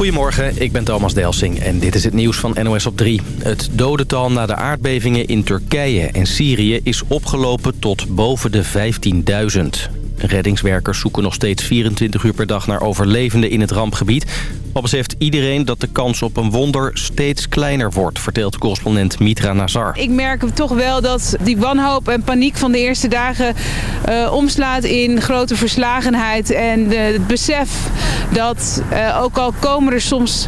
Goedemorgen, ik ben Thomas Delsing en dit is het nieuws van NOS op 3. Het dodental na de aardbevingen in Turkije en Syrië is opgelopen tot boven de 15.000. Reddingswerkers zoeken nog steeds 24 uur per dag naar overlevenden in het rampgebied. Al beseft iedereen dat de kans op een wonder steeds kleiner wordt, vertelt correspondent Mitra Nazar. Ik merk toch wel dat die wanhoop en paniek van de eerste dagen uh, omslaat in grote verslagenheid. En uh, het besef dat uh, ook al komen er soms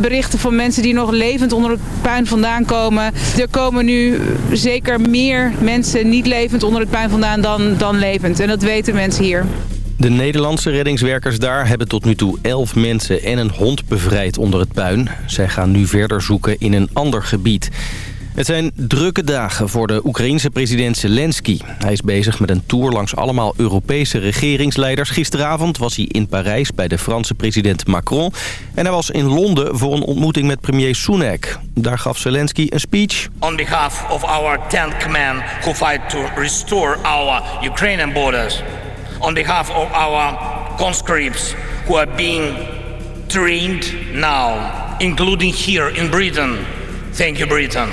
berichten van mensen die nog levend onder het puin vandaan komen. Er komen nu zeker meer mensen niet levend onder het puin vandaan dan, dan levend. En dat weten mensen hier. De Nederlandse reddingswerkers daar hebben tot nu toe 11 mensen en een hond bevrijd onder het puin. Zij gaan nu verder zoeken in een ander gebied. Het zijn drukke dagen voor de Oekraïense president Zelensky. Hij is bezig met een tour langs allemaal Europese regeringsleiders. Gisteravond was hij in Parijs bij de Franse president Macron. En hij was in Londen voor een ontmoeting met premier Sunak. Daar gaf Zelensky een speech. On behalf of our tank men who fight to restore our Ukrainian borders. On behalf of our conscripts who are being trained now, including here in Britain. Thank you, Britain.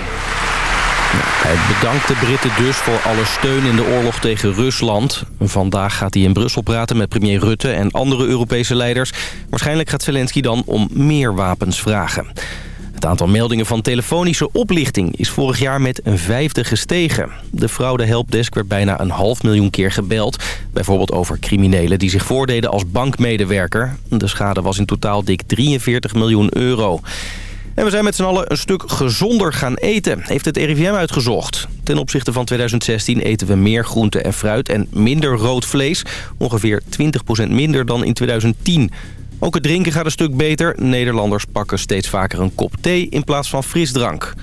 Hij bedankt de Britten dus voor alle steun in de oorlog tegen Rusland. Vandaag gaat hij in Brussel praten met premier Rutte en andere Europese leiders. Waarschijnlijk gaat Zelensky dan om meer wapens vragen. Het aantal meldingen van telefonische oplichting is vorig jaar met een vijfde gestegen. De fraude helpdesk werd bijna een half miljoen keer gebeld. Bijvoorbeeld over criminelen die zich voordeden als bankmedewerker. De schade was in totaal dik 43 miljoen euro. En we zijn met z'n allen een stuk gezonder gaan eten, heeft het RIVM uitgezocht. Ten opzichte van 2016 eten we meer groente en fruit en minder rood vlees. Ongeveer 20% minder dan in 2010. Ook het drinken gaat een stuk beter. Nederlanders pakken steeds vaker een kop thee in plaats van frisdrank.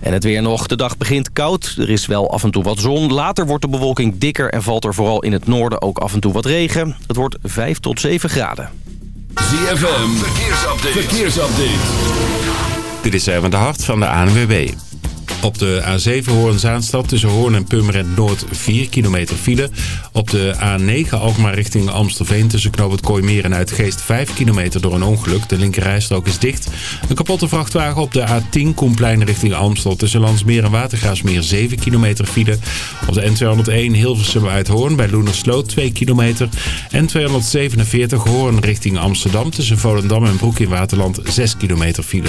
En het weer nog. De dag begint koud. Er is wel af en toe wat zon. Later wordt de bewolking dikker en valt er vooral in het noorden ook af en toe wat regen. Het wordt 5 tot 7 graden. ZFM, verkeersupdate. verkeersupdate. Dit is even de hart van de ANWB. Op de A7 Hoorn-Zaanstad tussen Hoorn en Purmerend Noord 4 kilometer file. Op de A9 Alkmaar richting Amstelveen tussen Knoop het Kooimeer en Uitgeest 5 kilometer door een ongeluk. De linkerrijstrook is dicht. Een kapotte vrachtwagen op de A10 Koenplein richting Amstel tussen Landsmeer en Watergraafsmeer 7 kilometer file. Op de N201 Hilversum uit Hoorn bij Loenersloot 2 kilometer. En 247 Hoorn richting Amsterdam tussen Volendam en Broek in Waterland 6 kilometer file.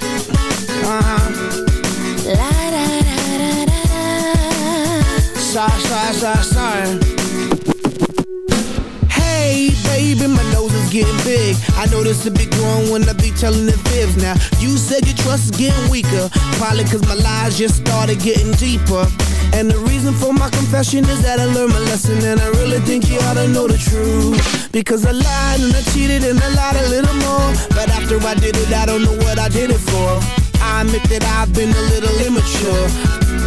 Sorry, sorry, sorry, sorry. Hey, baby, my nose is getting big. I notice a big grown when I be telling the fibs. Now, you said your trust is getting weaker. Probably cause my lies just started getting deeper. And the reason for my confession is that I learned my lesson And I really think you ought to know the truth Because I lied and I cheated and I lied a little more But after I did it, I don't know what I did it for I admit that I've been a little immature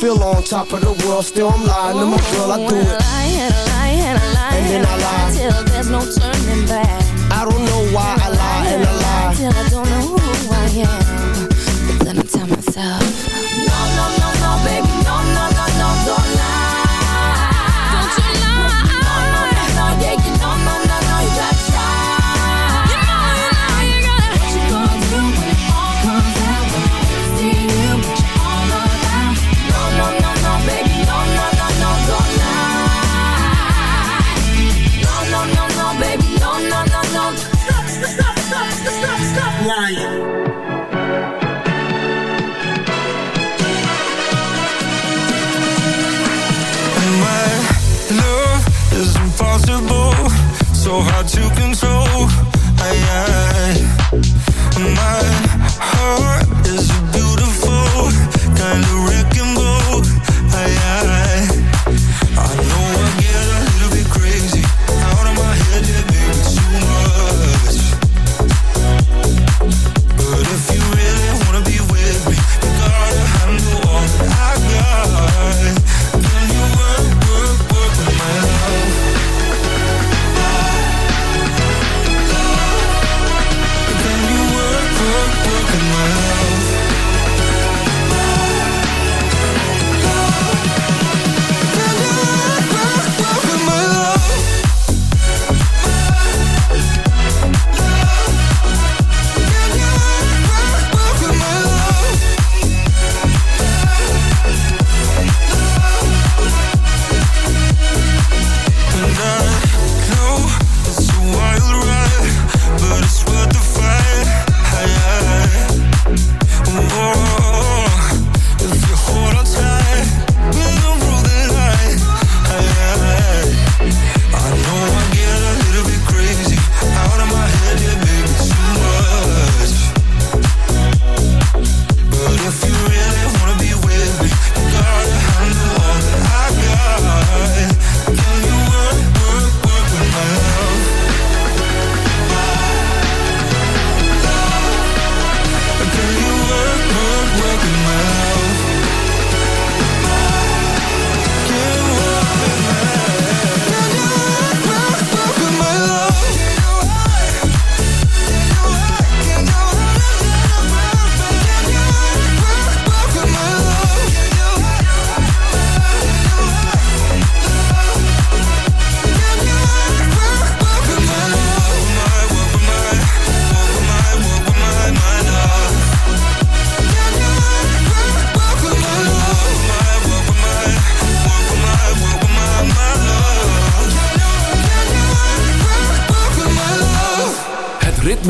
feel on top of the world. Still I'm lying to my girl, I do it.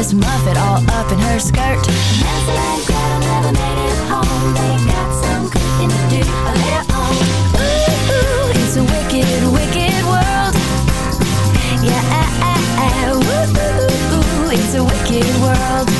Miss Muffet all up in her skirt. Hansel and Gretel never made it home. They got some cooking to do of their own. Ooh, ooh, it's a wicked, wicked world. Yeah, ooh, ooh, ooh, it's a wicked world.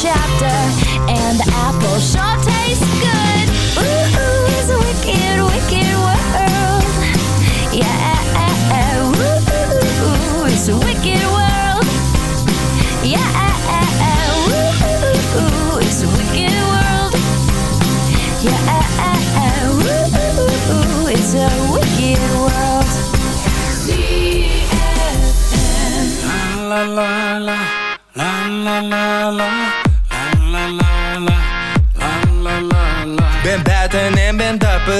chapter And the apple sure tastes good. Ooh, ooh, it's a wicked, wicked world. Yeah, ooh, ooh ooh, it's a wicked world. Yeah, ooh, ooh it's a wicked world. Yeah, ooh, ooh ooh, it's a wicked world. C-F-M La la la la la la la la.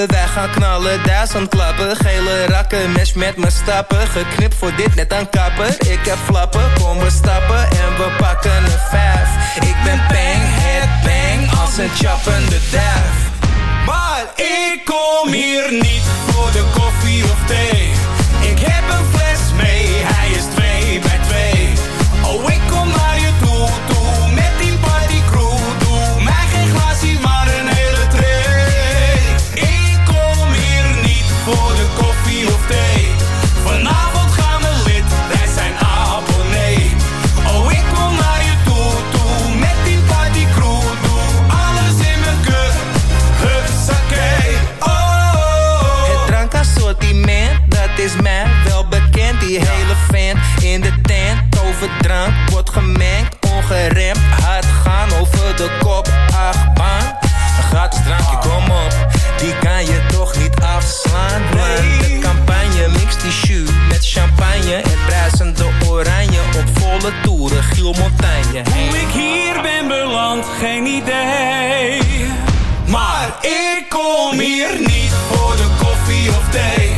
Wij gaan knallen, duizend klappen. Gele rakken, mes met me stappen. Geknipt voor dit net een kapper Ik heb flappen, kom we stappen. En we pakken een vijf. Ik ben bang, het bang, als een chappende duif Maar ik kom hier niet voor de koffie of thee. Ik heb een fles in de tent. Overdrank wordt gemengd, ongeremd. Hard gaan over de kop, achtbaan Een gratis drankje, kom op. Die kan je toch niet afslaan. Man, de campagne mixt die jus met champagne. En bruisende oranje op volle toeren Giel Montagne Hoe ik hier ben beland, geen idee. Maar ik kom hier niet voor de koffie of thee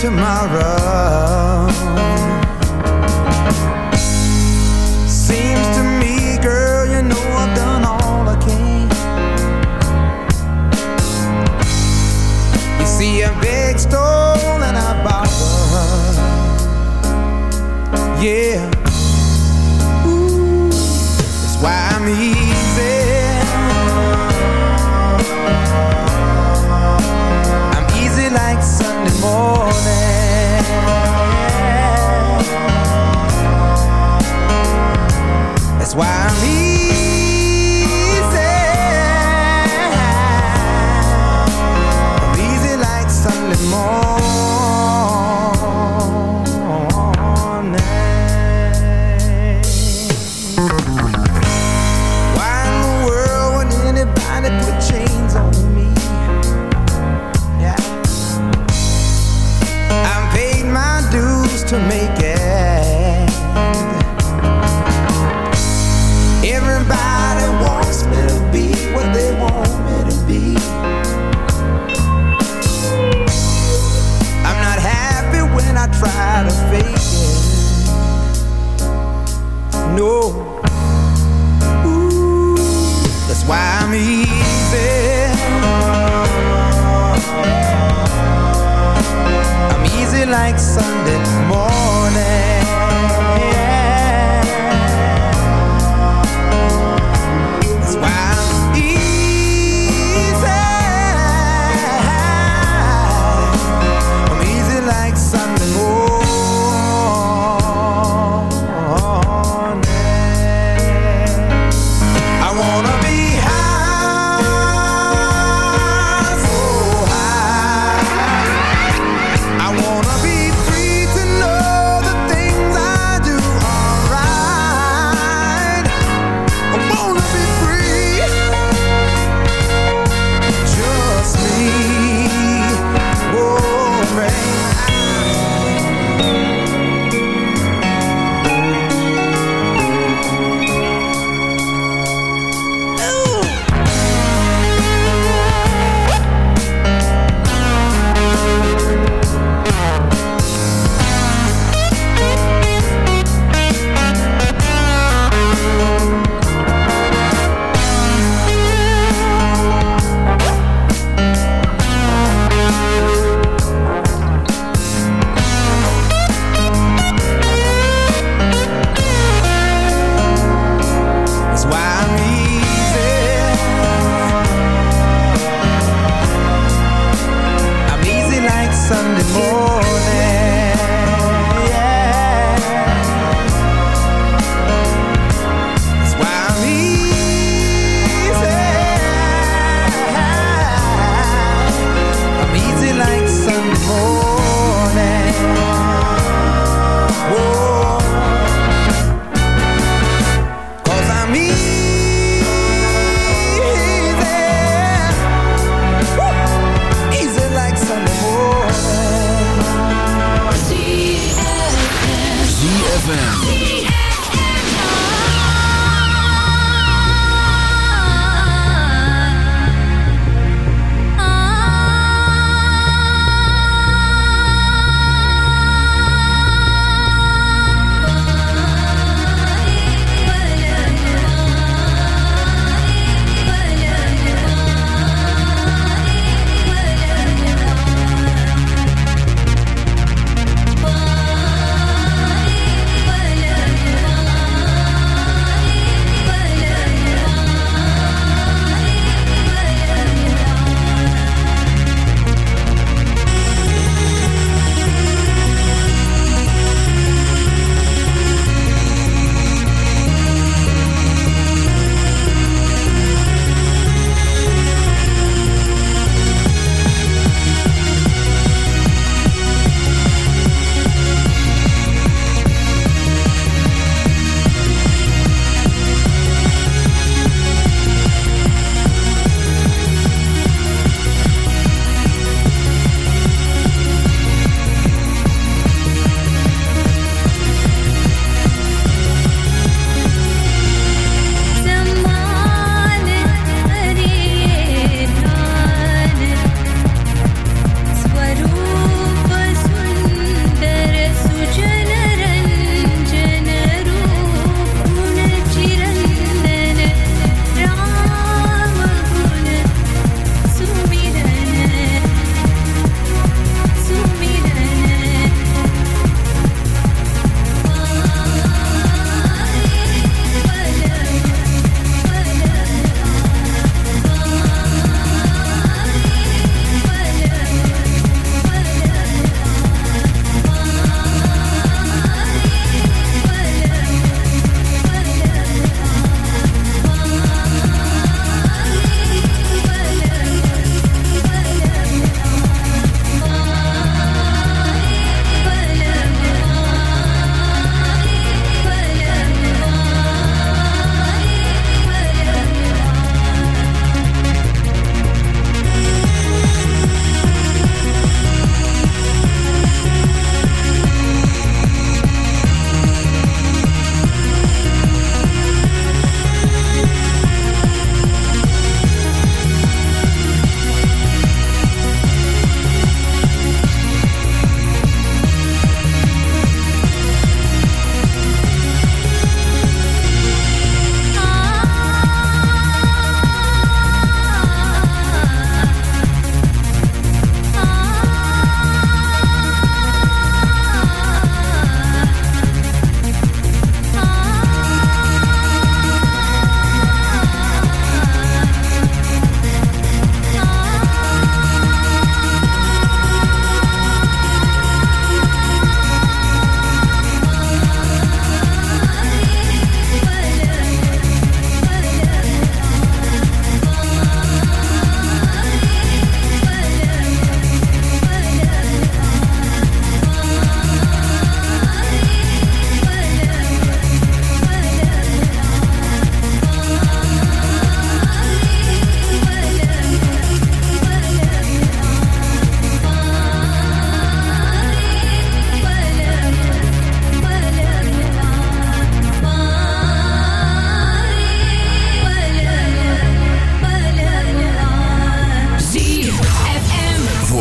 tomorrow.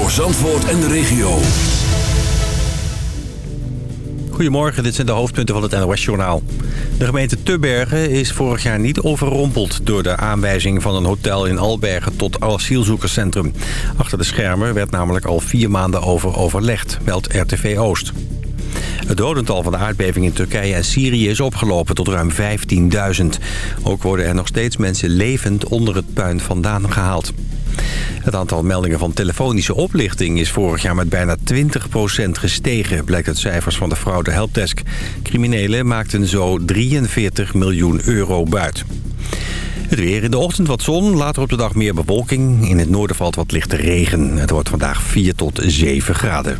Voor Zandvoort en de regio. Goedemorgen, dit zijn de hoofdpunten van het NOS-journaal. De gemeente Tubbergen is vorig jaar niet overrompeld... door de aanwijzing van een hotel in Albergen tot asielzoekerscentrum. Achter de schermen werd namelijk al vier maanden over overlegd, meldt RTV Oost. Het dodental van de aardbeving in Turkije en Syrië is opgelopen tot ruim 15.000. Ook worden er nog steeds mensen levend onder het puin vandaan gehaald. Het aantal meldingen van telefonische oplichting is vorig jaar met bijna 20% gestegen, blijkt uit cijfers van de fraude helpdesk. Criminelen maakten zo 43 miljoen euro buit. Het weer in de ochtend wat zon, later op de dag meer bewolking. In het noorden valt wat lichte regen. Het wordt vandaag 4 tot 7 graden.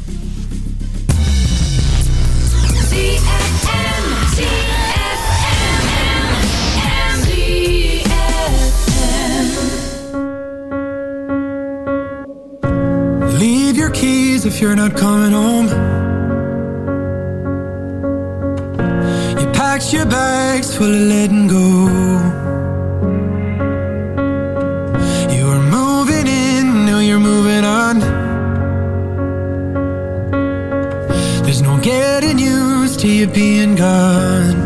If you're not coming home. You packed your bags full of letting go. You were moving in, now you're moving on. There's no getting used to you being gone.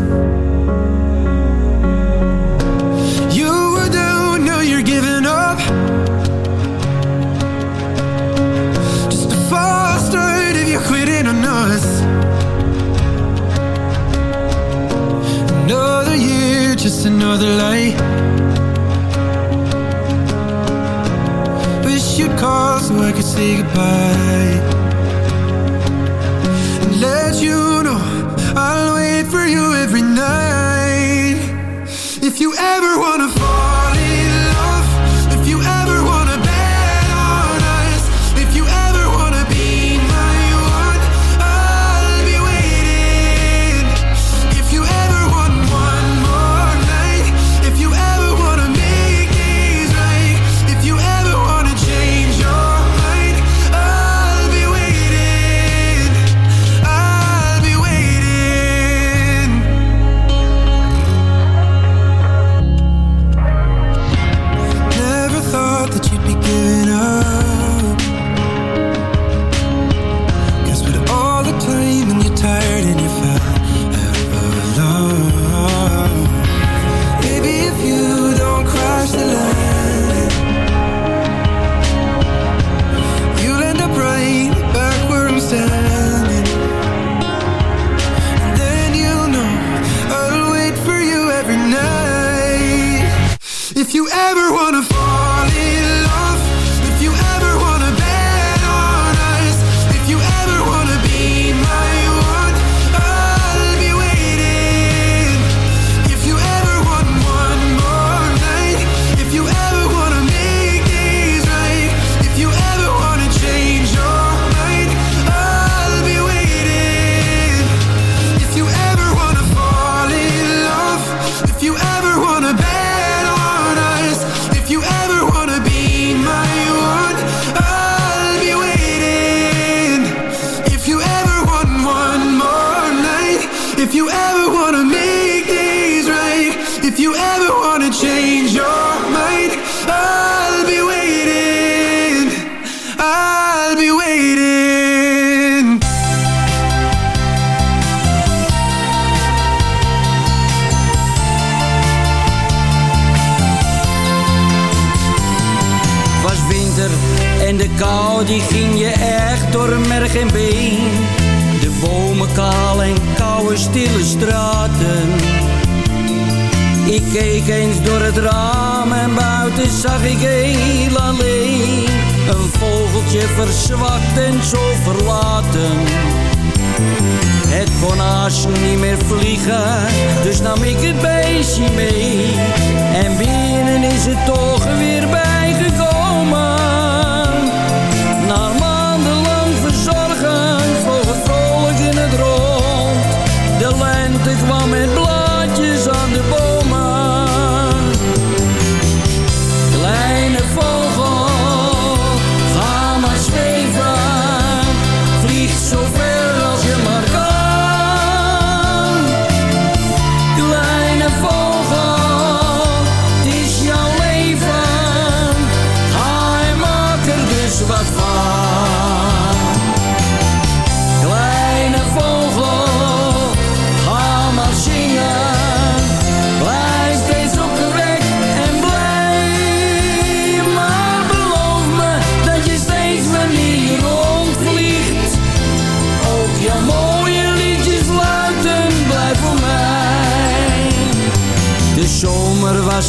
Start if you're quitting on us. Another year, just another lie. Wish you'd call so I could say goodbye. And let you know I'll wait for you every night. If you ever wanna het en buiten zag ik heel alleen. Een vogeltje verzwakt en zo verlaten. Het kon niet meer vliegen, dus nam ik het beestje mee. En binnen is het toch weer bijgekomen.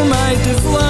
toen voor mij te fluiten.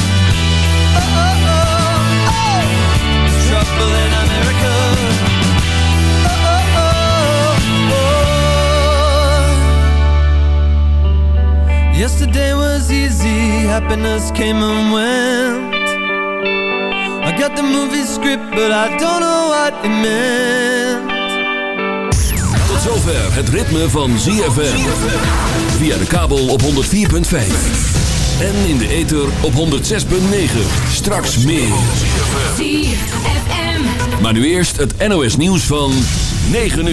Yesterday was easy, happiness came and went. I got the movie script, but I don't know what it meant. Tot zover het ritme van ZFM. Via de kabel op 104.5. En in de ether op 106.9. Straks meer. ZFM. Maar nu eerst het NOS nieuws van 9 uur.